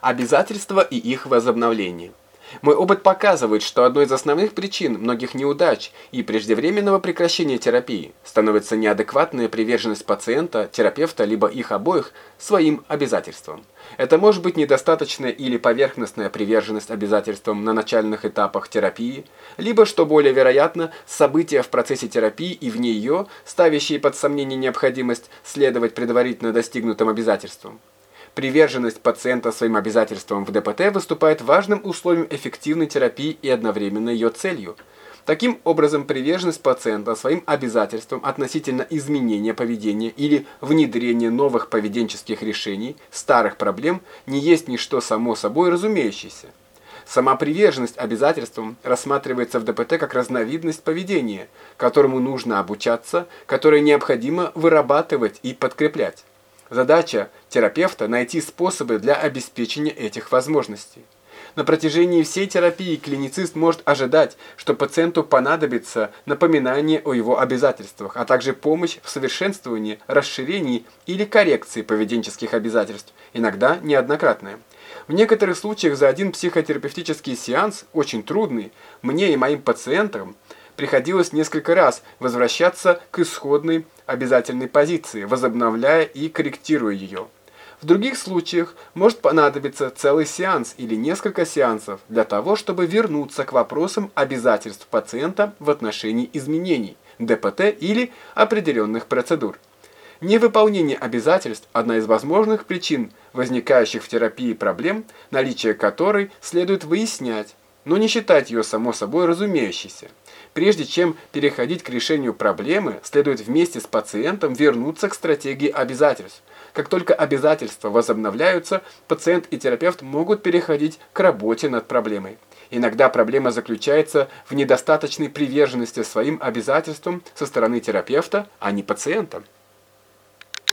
Обязательства и их возобновление. Мой опыт показывает, что одной из основных причин многих неудач и преждевременного прекращения терапии становится неадекватная приверженность пациента, терапевта, либо их обоих своим обязательствам. Это может быть недостаточная или поверхностная приверженность обязательствам на начальных этапах терапии, либо, что более вероятно, события в процессе терапии и вне ее, ставящие под сомнение необходимость следовать предварительно достигнутым обязательствам. Приверженность пациента своим обязательствам в ДПТ выступает важным условием эффективной терапии и одновременно ее целью. Таким образом, приверженность пациента своим обязательствам относительно изменения поведения или внедрения новых поведенческих решений старых проблем не есть ничто само собой разумеющееся. Сама приверженность обязательствам рассматривается в ДПТ как разновидность поведения, которому нужно обучаться, которое необходимо вырабатывать и подкреплять. Задача терапевта – найти способы для обеспечения этих возможностей. На протяжении всей терапии клиницист может ожидать, что пациенту понадобится напоминание о его обязательствах, а также помощь в совершенствовании, расширении или коррекции поведенческих обязательств, иногда неоднократная. В некоторых случаях за один психотерапевтический сеанс, очень трудный, мне и моим пациентам приходилось несколько раз возвращаться к исходной обязательной позиции, возобновляя и корректируя ее. В других случаях может понадобиться целый сеанс или несколько сеансов для того, чтобы вернуться к вопросам обязательств пациента в отношении изменений, ДПТ или определенных процедур. Невыполнение обязательств – одна из возможных причин возникающих в терапии проблем, наличие которой следует выяснять, но не считать ее само собой разумеющейся. Прежде чем переходить к решению проблемы, следует вместе с пациентом вернуться к стратегии обязательств. Как только обязательства возобновляются, пациент и терапевт могут переходить к работе над проблемой. Иногда проблема заключается в недостаточной приверженности своим обязательствам со стороны терапевта, а не пациента.